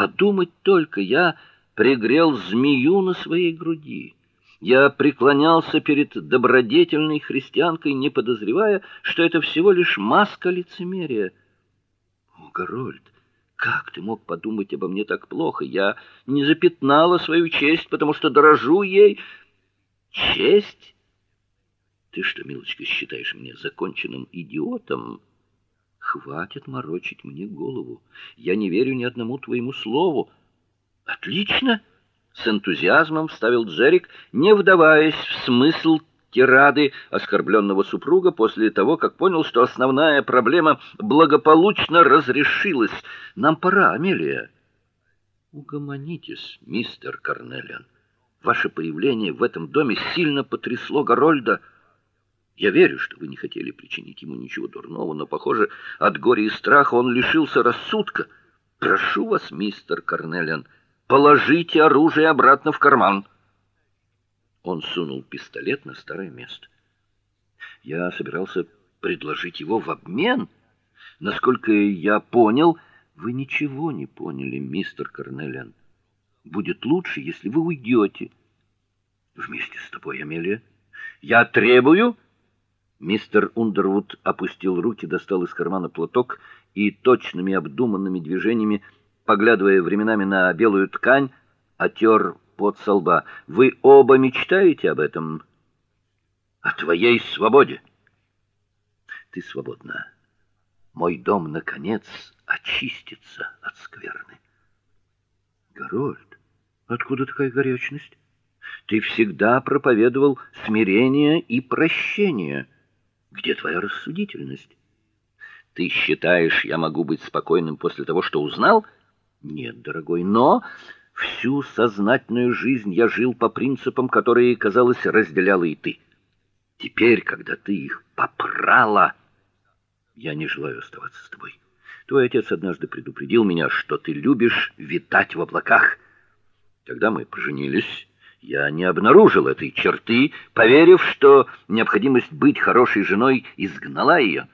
Подумать только, я пригрел змею на своей груди. Я преклонялся перед добродетельной христианкой, не подозревая, что это всего лишь маска лицемерия. О, Горольд, как ты мог подумать обо мне так плохо? Я не запятнала свою честь, потому что дорожу ей. Честь? Ты что, милочка, считаешь меня законченным идиотом? Хватит морочить мне голову. Я не верю ни одному твоему слову. Отлично, с энтузиазмом вставил Джерик, не вдаваясь в смысл тирады оскорбленного супруга после того, как понял, что основная проблема благополучно разрешилась. Нам пора, Амелия. Угомонитесь, мистер Карнелиан. Ваше появление в этом доме сильно потрясло Горольда. Я верю, что вы не хотели причинить ему ничего дурного, но, похоже, от горя и страха он лишился рассудка. Прошу вас, мистер Карнелиан, положите оружие обратно в карман. Он сунул пистолет на старое место. Я собирался предложить его в обмен. Насколько я понял, вы ничего не поняли, мистер Карнелиан. Будет лучше, если вы уйдете. Вместе с тобой, Амелия. Я требую Мистер Ундервуд опустил руки, достал из кармана платок и точными обдуманными движениями, поглядывая временами на белую ткань, отер пот со лба. Вы оба мечтаете об этом? О твоей свободе. Ты свободна. Мой дом наконец очистится от скверны. Горольд, откуда такая горячность? Ты всегда проповедовал смирение и прощение. Где твоя рассудительность? Ты считаешь, я могу быть спокойным после того, что узнал? Нет, дорогой, но всю сознательную жизнь я жил по принципам, которые, казалось, разделяла и ты. Теперь, когда ты их попрала, я не желаю оставаться с тобой. Твой отец однажды предупредил меня, что ты любишь витать в облаках. Когда мы поженились, я не обнаружил этой черты, поверив, что необходимость быть хорошей женой изгнала ее.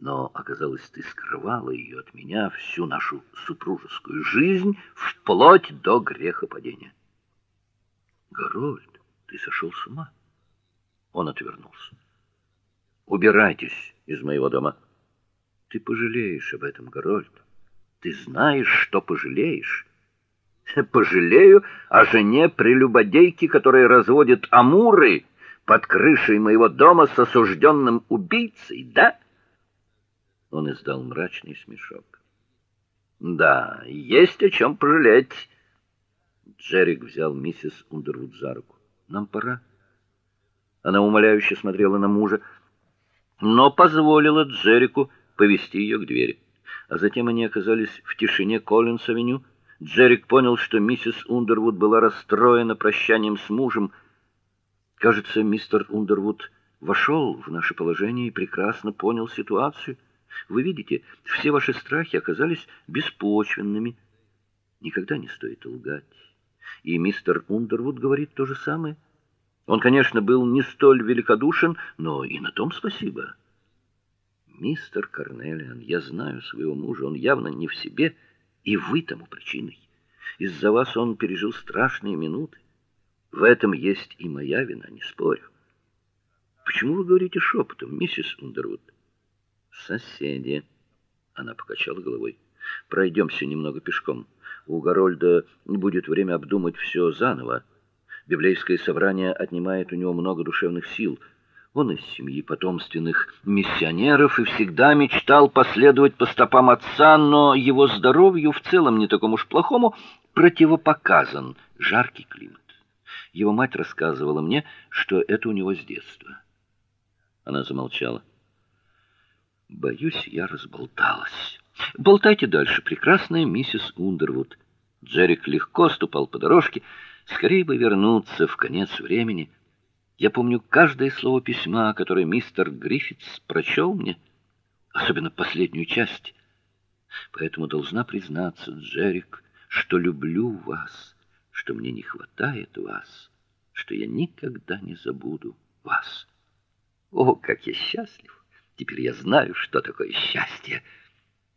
Но оказалось, ты скрывала ее от меня всю нашу супружескую жизнь вплоть до грехопадения. Горольд, ты сошел с ума. Он отвернулся. Убирайтесь из моего дома. Ты пожалеешь об этом, Горольд. Ты знаешь, что пожалеешь. Пожалею о жене прелюбодейки, которая разводит амуры под крышей моего дома с осужденным убийцей, да? Он издал мрачный смешок. Да, есть о чем пожалеть. Джерик взял миссис Ундервуд за руку. Нам пора. Она умоляюще смотрела на мужа, но позволила Джерику повести ее к двери. А затем они оказались в тишине Коллинс-авеню, Джерик понял, что миссис Ундервуд была расстроена прощанием с мужем. Кажется, мистер Ундервуд вошел в наше положение и прекрасно понял ситуацию. Вы видите, все ваши страхи оказались беспочвенными. Никогда не стоит лгать. И мистер Ундервуд говорит то же самое. Он, конечно, был не столь великодушен, но и на том спасибо. Мистер Карнелиан, я знаю своего мужа, он явно не в себе. И вы тому причиной. Из-за вас он пережил страшные минуты. В этом есть и моя вина, не спорю. Почему вы говорите шепотом, миссис Ундервуд? Соседи. Она покачала головой. Пройдемся немного пешком. У Горольда будет время обдумать все заново. Библейское собрание отнимает у него много душевных сил. Он из семьи потомственных миссионеров и всегда мечтал последовать по стопам отца, но его здоровью в целом не такому уж плохому противопоказан жаркий климат. Его мать рассказывала мне, что это у него с детства. Она замолчала. Боюсь, я разболталась. Болтайте дальше, прекрасная миссис Ундервуд. Джерик легко ступал по дорожке, скорее бы вернуться в конец времени. Я помню каждое слово письма, которое мистер Гриффитс прочел мне, особенно последнюю часть. Поэтому должна признаться, Джерик, что люблю вас, что мне не хватает вас, что я никогда не забуду вас. О, как я счастлив! Теперь я знаю, что такое счастье.